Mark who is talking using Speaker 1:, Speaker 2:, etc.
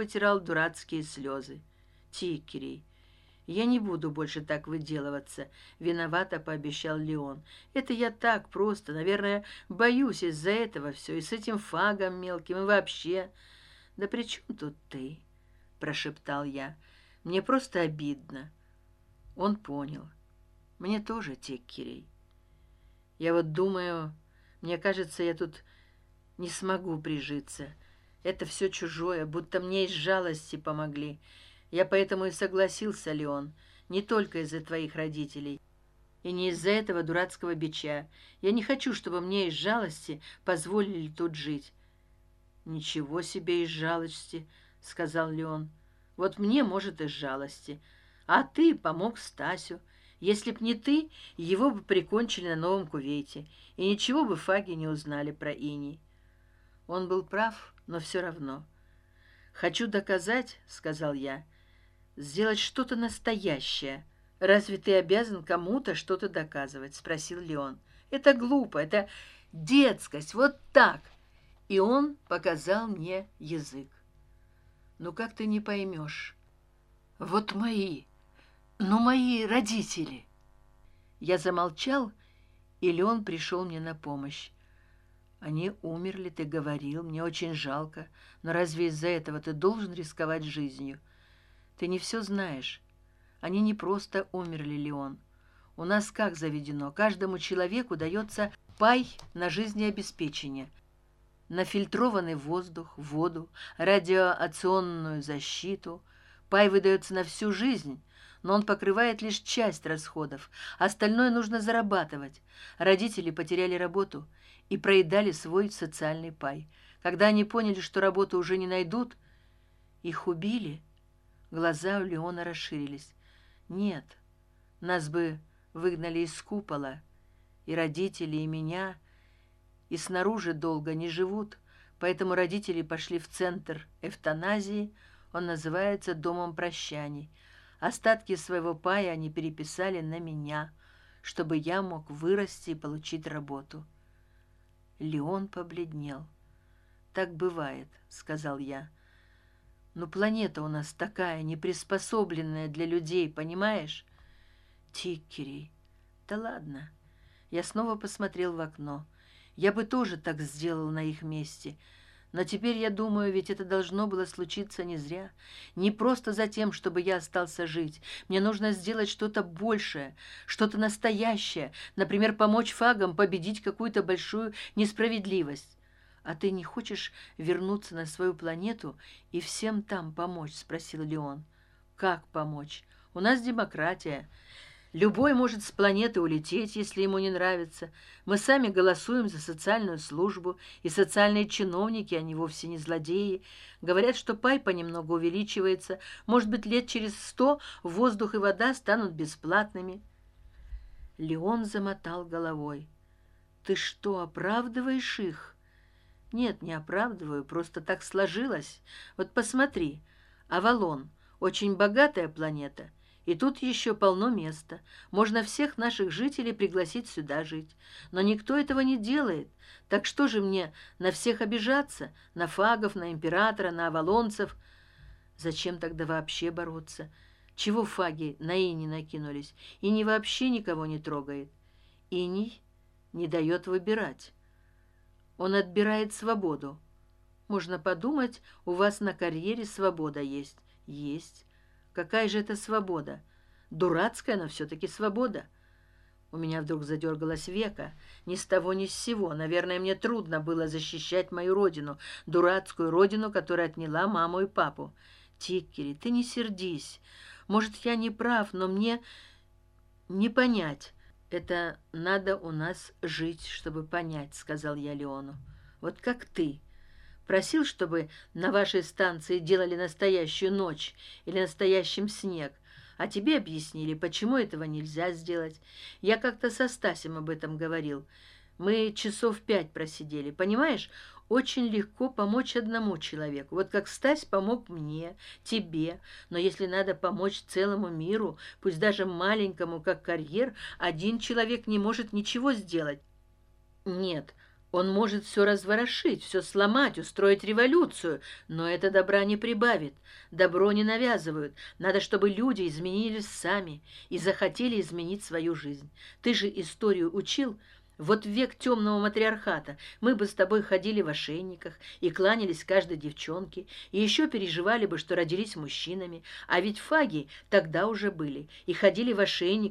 Speaker 1: вытирал дурацкие слезы. Тикерей. Я не буду больше так выделываться виновато пообещал леон. Это я так просто наверное боюсь из за этого все и с этим фагом мелким и вообще. Да при чем тут ты? прошептал я. Мне просто обидно. Он понял. Мне тоже теккерей я вот думаю мне кажется я тут не смогу прижиться это все чужое будто мне из жалости помогли. Я поэтому и согласился ли он не только из за твоих родителей и не из за этого дурацкого бича. Я не хочу чтобы мне из жалости позволили тут жить. Ничего себе из жалости сказал леон. Вот мне может из жалости. А ты помог стасю. Если б не ты его бы прикончили на новом кувейте. И ничего бы фаги не узнали про иней он был прав но все равно. Хочу доказать сказал я сделать что то настоящее. Разве ты обязан кому то что то доказывать спросил леон. Это глупо это детскость вот так! И он показал мне язык. Ну как ты не поймешь вот мои ну мои родители! Я замолчал и леон пришел мне на помощь они умерли ты говорил мне очень жалко. Но разве из за этого ты должен рисковать жизнью? Ты не все знаешь. Они не просто умерли леон. У нас как заведено? Каждому человеку дается пай на жизнеобеспечение. На фильтрованный воздух воду радиоационную защиту. Пай выдается на всю жизнь но он покрывает лишь часть расходов остальное нужно зарабатывать. Родители потеряли работу и проедали свой социальный пай. Когда они поняли что работу уже не найдут их убили. Глаза у леона расширились. Нет нас бы выгнали из купола и родители и меня и снаружи долго не живут. Поэтому родители пошли в центр эвтаназии он называется домом прощаний остатки своего пая они переписали на меня чтобы я мог вырасти и получить работу. Леон побледнел. Так бывает сказал я. Но планета у нас такая неприспособленная для людей понимаешь? Тиккерей да ладно я снова посмотрел в окно. Я бы тоже так сделал на их месте но теперь я думаю ведь это должно было случиться не зря. Не просто за тем чтобы я остался жить. Мне нужно сделать что то большее что то настоящее. Например помочь фагам победить какую то большую несправедливость. А ты не хочешь вернуться на свою планету и всем там помочь спросил леон как помочь? У нас демократия любой может с планеты улететь если ему не нравится. Мы сами голосуем за социальную службу и социальные чиновники они вовсе не злодеи. Говорят что пай понемногу увеличивается. Может быть лет через сто воздух и вода станут бесплатными. Леон замотал головой. Ты что оправдываешь их? Нет не оправдываю просто так сложилось. Вот посмотри. Авалон очень богатая планета и тут еще полно места. Можно всех наших жителей пригласить сюда жить. Но никто этого не делает. Так что же мне на всех обижаться? На фагов на императора на авалонцев? Зачем тогда вообще бороться? Чего фаги на ини накинулись? И не вообще никого не трогает. Иний не дает выбирать. Он отбирает свободу. Можно подумать у вас на карьере свобода есть. Есть какая же это свобода? Дурацкая но все таки свобода. У меня вдруг задергалась века ни с того ни с сего. Наверное мне трудно было защищать мою родину дурацкую родину которая отняла маму и папу. Тиккери ты не сердись. Может я не прав но мне не понять. Это надо у нас жить чтобы понять сказал я леону. Вот как ты просил чтобы на вашей станции делали настоящую ночь или настоящим снег а тебе объяснили почему этого нельзя сделать. Я как то со стасем об этом говорил. Мы часов пять просидели понимаешь? Очень легко помочь одному человеку. Вот как стась помог мне тебе но если надо помочь целому миру пусть даже маленькому как карьер один человек не может ничего сделать. Нет он может все разворошить все сломать устроить революцию но это добра не прибавит добро не навязывают. Надо чтобы люди изменились сами и захотели изменить свою жизнь. Ты же историю учил? Вот век темного матриархата мы бы с тобой ходили в ошейниках и кланялись каждой девчонке и еще переживали бы что родились мужчинами. А ведь фаги тогда уже были и ходили в ошейниках